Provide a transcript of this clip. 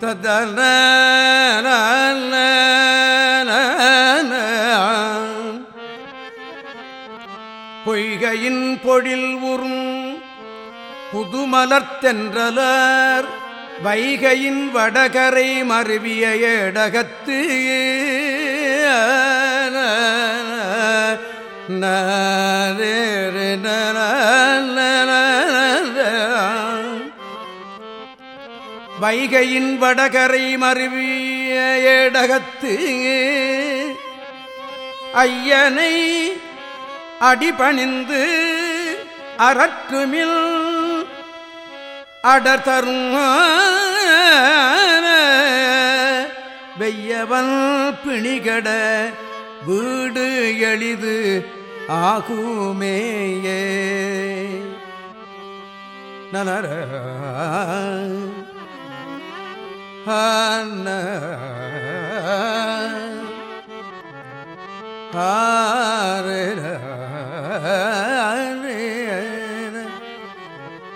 ததன பொய்கையின் பொழில் உறும் புதுமலர்த்தென்றலர் வைகையின் வடகரை மருவிய எடகத்து வைகையின் வடகரை மருவிய ஏடகத்து ஐயனை அடிபணிந்து அறக்குமில் அடர்தரும் வெய்யவன் பிணிகட வீடு எளிது ஆகுமேயே. நலர ஆ